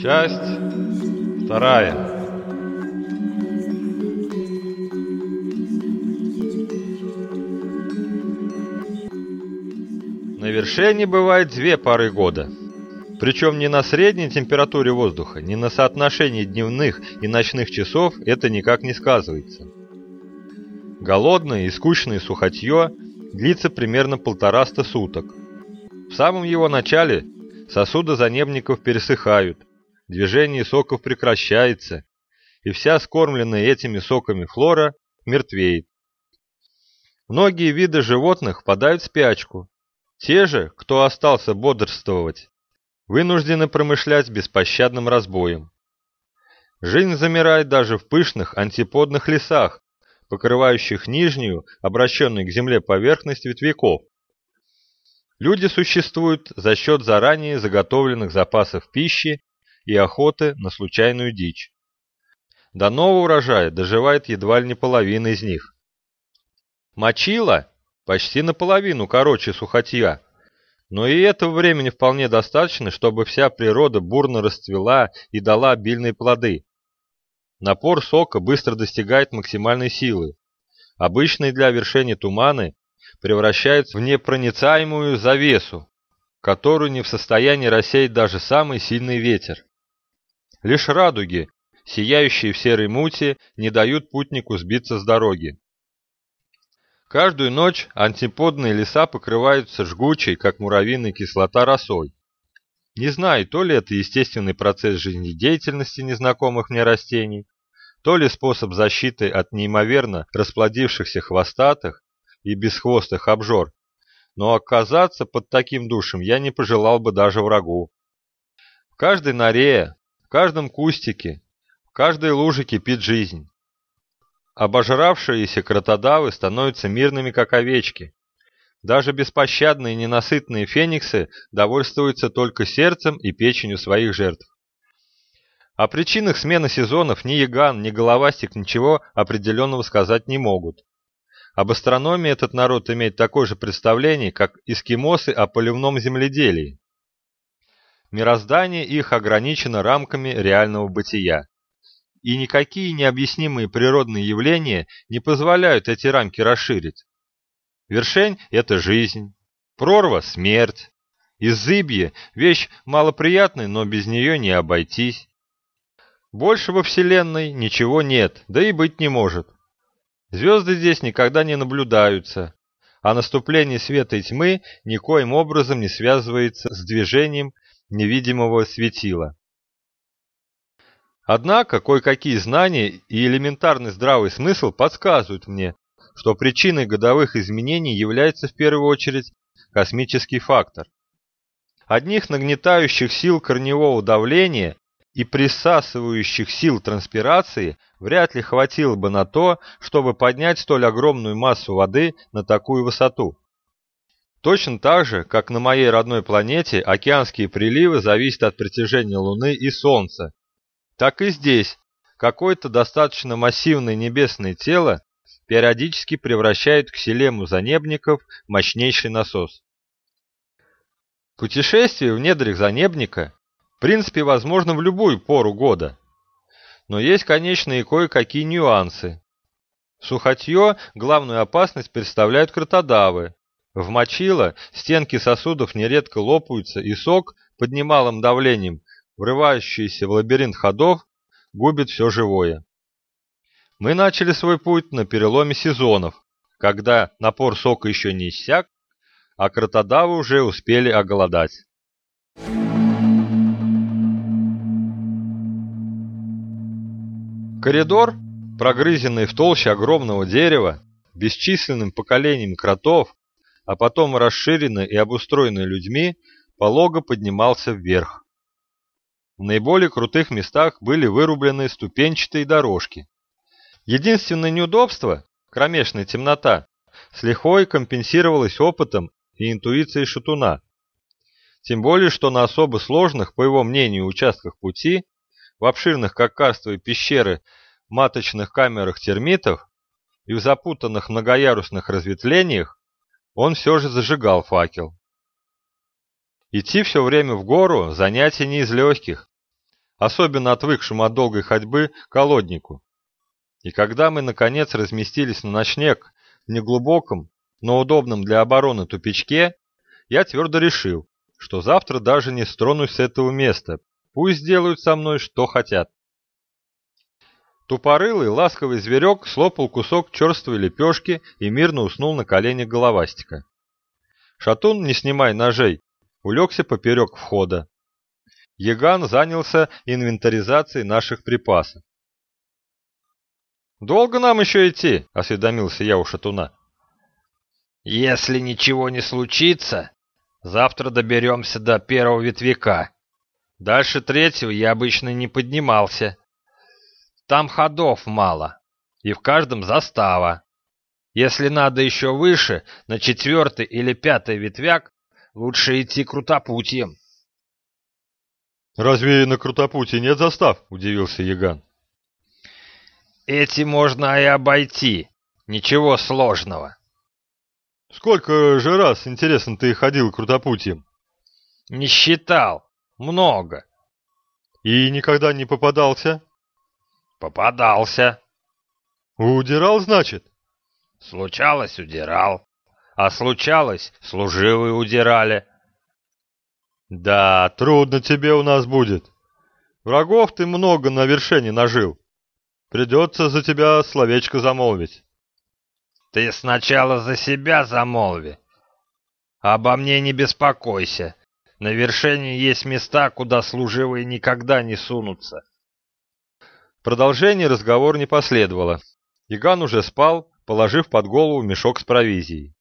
Часть вторая. На вершине бывает две пары года. Причем не на средней температуре воздуха, не на соотношении дневных и ночных часов это никак не сказывается. Голодное и скучное сухотье длится примерно полтораста суток. В самом его начале сосуды занебников пересыхают, движение соков прекращается, и вся скормленная этими соками флора мертвеет. Многие виды животных впадают в спячку. Те же, кто остался бодрствовать, вынуждены промышлять беспощадным разбоем. Жизнь замирает даже в пышных антиподных лесах, покрывающих нижнюю, обращенную к земле поверхность ветвяков. Люди существуют за счет заранее заготовленных запасов пищи и охоты на случайную дичь. До нового урожая доживает едва ли не половина из них. Мочила почти наполовину короче сухотья, но и этого времени вполне достаточно, чтобы вся природа бурно расцвела и дала обильные плоды. Напор сока быстро достигает максимальной силы. Обычные для вершения туманы превращаются в непроницаемую завесу, которую не в состоянии рассеять даже самый сильный ветер. Лишь радуги, сияющие в серой мути, не дают путнику сбиться с дороги. Каждую ночь антиподные леса покрываются жгучей, как муравьиная кислота, росой. Не знаю, то ли это естественный процесс жизнедеятельности незнакомых мне растений, то ли способ защиты от неимоверно расплодившихся хвостатых и бесхвостых обжор, но оказаться под таким душем я не пожелал бы даже врагу. В каждой норе, в каждом кустике, в каждой луже кипит жизнь. Обожравшиеся кротодавы становятся мирными, как овечки. Даже беспощадные ненасытные фениксы довольствуются только сердцем и печенью своих жертв. О причинах смены сезонов ни Яган, ни Головастик ничего определенного сказать не могут. Об астрономии этот народ имеет такое же представление, как эскимосы о поливном земледелии. Мироздание их ограничено рамками реального бытия и никакие необъяснимые природные явления не позволяют эти рамки расширить. Вершень – это жизнь, прорва – смерть, изыбье – вещь малоприятная, но без нее не обойтись. Больше во Вселенной ничего нет, да и быть не может. Звезды здесь никогда не наблюдаются, а наступление света и тьмы никоим образом не связывается с движением невидимого светила. Однако кое-какие знания и элементарный здравый смысл подсказывают мне, что причиной годовых изменений является в первую очередь космический фактор. Одних нагнетающих сил корневого давления и присасывающих сил транспирации вряд ли хватило бы на то, чтобы поднять столь огромную массу воды на такую высоту. Точно так же, как на моей родной планете океанские приливы зависят от притяжения Луны и Солнца, так и здесь какое-то достаточно массивное небесное тело периодически превращает к селему занебников мощнейший насос. Путешествие в недрах занебника в принципе возможно в любую пору года, но есть, конечно, и кое-какие нюансы. Сухотье главную опасность представляют кротодавы. В мочило стенки сосудов нередко лопаются, и сок под немалым давлением врывающийся в лабиринт ходов, губит все живое. Мы начали свой путь на переломе сезонов, когда напор сока еще не иссяк, а кротодавы уже успели оголодать. Коридор, прогрызенный в толще огромного дерева, бесчисленным поколением кротов, а потом расширенный и обустроенный людьми, полого поднимался вверх. В наиболее крутых местах были вырублены ступенчатые дорожки. Единственное неудобство – кромешная темнота – с лихвой компенсировалось опытом и интуицией шатуна. Тем более, что на особо сложных, по его мнению, участках пути, в обширных как карстовые пещеры, маточных камерах термитов, и в запутанных многоярусных разветвлениях он все же зажигал факел. Идти все время в гору – занятие не из легких, особенно отвыкшему от долгой ходьбы колоднику. И когда мы, наконец, разместились на ночлег в неглубоком, но удобном для обороны тупичке, я твердо решил, что завтра даже не стронусь с этого места, пусть делают со мной что хотят. Тупорылый ласковый зверек слопал кусок черствой лепешки и мирно уснул на коленях головастика. Шатун, не снимая ножей, улегся поперек входа. Яган занялся инвентаризацией наших припасов. «Долго нам еще идти?» — осведомился я у шатуна. «Если ничего не случится, завтра доберемся до первого ветвяка. Дальше третьего я обычно не поднимался. Там ходов мало, и в каждом застава. Если надо еще выше, на четвертый или пятый ветвяк, лучше идти крутопутьем». «Разве на крутопутье нет застав?» — удивился Яган. Эти можно и обойти. Ничего сложного. Сколько же раз, интересно, ты ходил крутопутьем? Не считал. Много. И никогда не попадался? Попадался. Удирал, значит? Случалось, удирал. А случалось, служивые удирали. Да, трудно тебе у нас будет. Врагов ты много на вершине нажил. Придется за тебя словечко замолвить. Ты сначала за себя замолви. Обо мне не беспокойся. На вершине есть места, куда служивые никогда не сунутся. Продолжение разговора не последовало. Иган уже спал, положив под голову мешок с провизией.